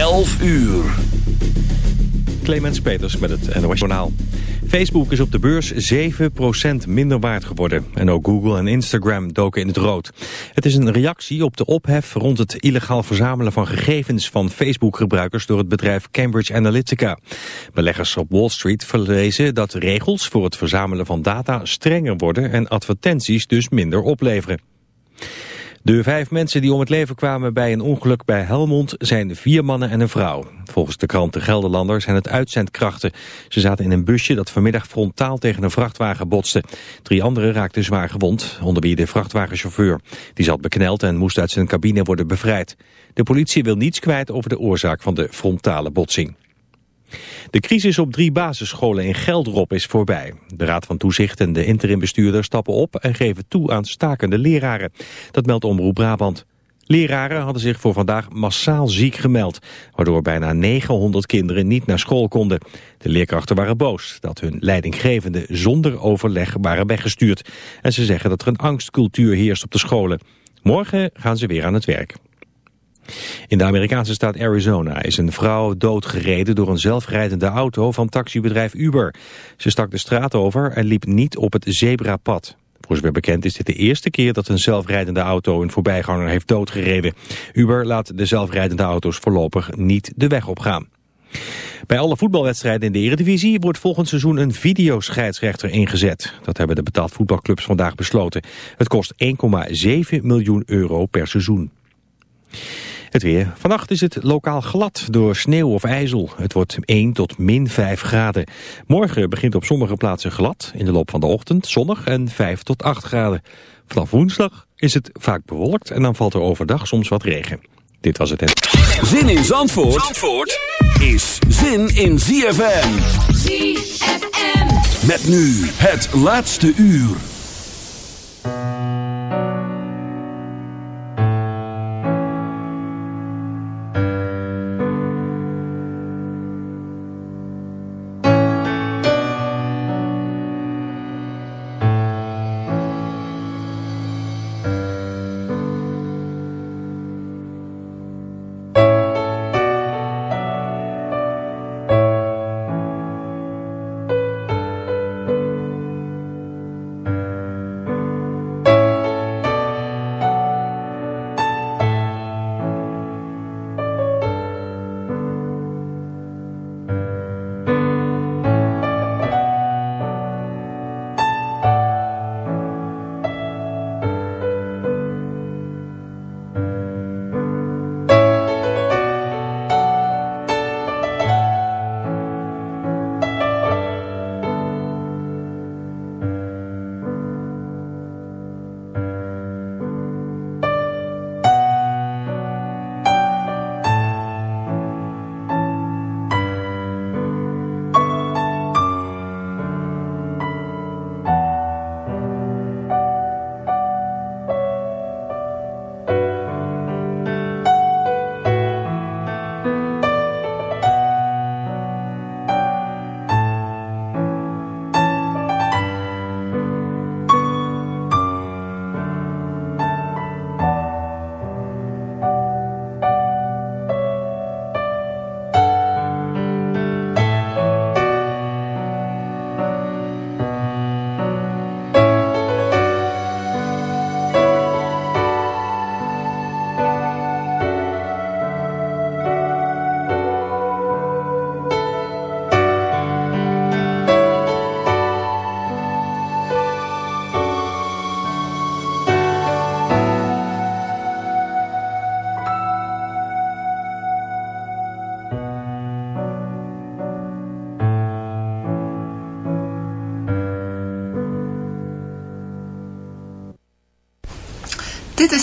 11 uur. Clemens Peters met het NOS Journaal. Facebook is op de beurs 7% minder waard geworden. En ook Google en Instagram doken in het rood. Het is een reactie op de ophef rond het illegaal verzamelen van gegevens van Facebook-gebruikers door het bedrijf Cambridge Analytica. Beleggers op Wall Street verlezen dat regels voor het verzamelen van data strenger worden en advertenties dus minder opleveren. De vijf mensen die om het leven kwamen bij een ongeluk bij Helmond zijn vier mannen en een vrouw. Volgens de krant De Gelderlander zijn het uitzendkrachten. Ze zaten in een busje dat vanmiddag frontaal tegen een vrachtwagen botste. Drie anderen raakten zwaar gewond, onder wie de vrachtwagenchauffeur. Die zat bekneld en moest uit zijn cabine worden bevrijd. De politie wil niets kwijt over de oorzaak van de frontale botsing. De crisis op drie basisscholen in Geldrop is voorbij. De Raad van Toezicht en de interimbestuurder stappen op en geven toe aan stakende leraren. Dat meldt Omroep Brabant. Leraren hadden zich voor vandaag massaal ziek gemeld, waardoor bijna 900 kinderen niet naar school konden. De leerkrachten waren boos dat hun leidinggevenden zonder overleg waren weggestuurd. En ze zeggen dat er een angstcultuur heerst op de scholen. Morgen gaan ze weer aan het werk. In de Amerikaanse staat Arizona is een vrouw doodgereden door een zelfrijdende auto van taxibedrijf Uber. Ze stak de straat over en liep niet op het zebrapad. Voor zover bekend is dit de eerste keer dat een zelfrijdende auto een voorbijganger heeft doodgereden. Uber laat de zelfrijdende auto's voorlopig niet de weg opgaan. Bij alle voetbalwedstrijden in de Eredivisie wordt volgend seizoen een videoscheidsrechter ingezet. Dat hebben de betaald voetbalclubs vandaag besloten. Het kost 1,7 miljoen euro per seizoen. Het weer. Vannacht is het lokaal glad door sneeuw of ijzel. Het wordt 1 tot min 5 graden. Morgen begint op sommige plaatsen glad. In de loop van de ochtend zonnig en 5 tot 8 graden. Vanaf woensdag is het vaak bewolkt en dan valt er overdag soms wat regen. Dit was het. Zin in Zandvoort, Zandvoort is zin in ZFM. ZFM. Met nu het laatste uur.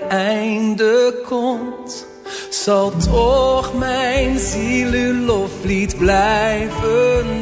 Einde komt, zal toch mijn ziel uw loflied blijven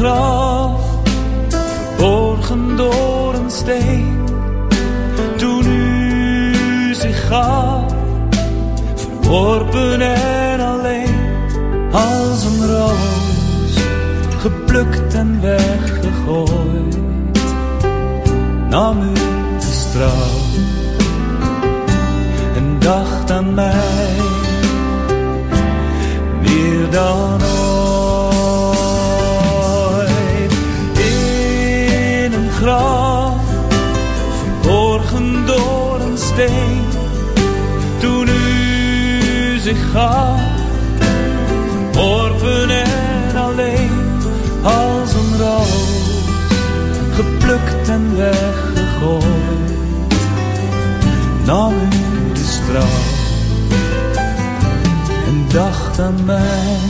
Graf, verborgen door een steen. Gaf, verworpen en alleen als een roos, geplukt en weggegooid, nam u de straf en dacht aan mij meer dan ooit zich gaf. Verworpen en alleen als een roos. Geplukt en weggegooid. Nam de straf. En dacht aan mij.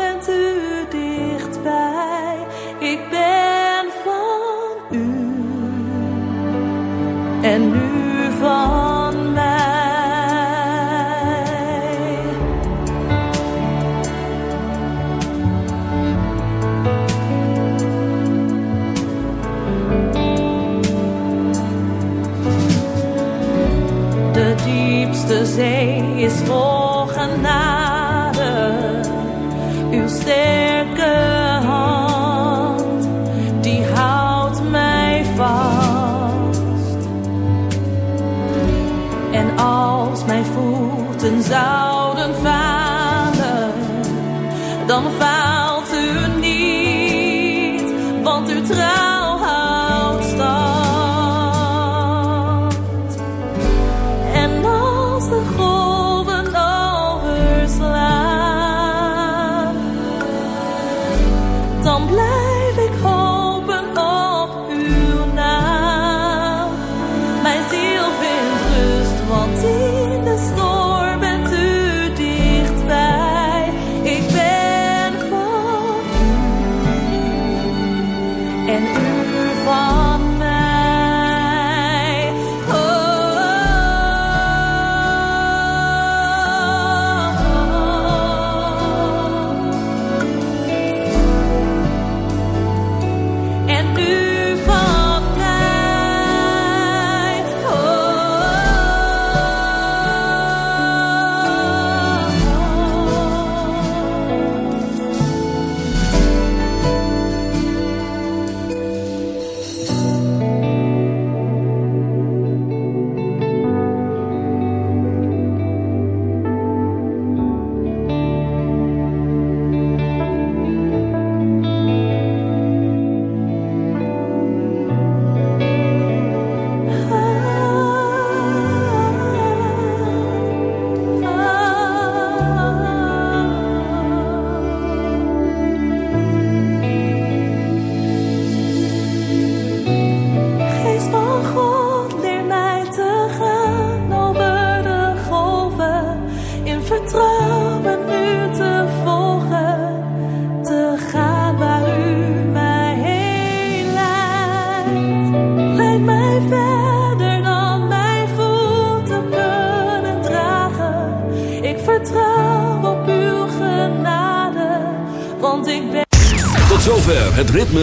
diepste zee is vol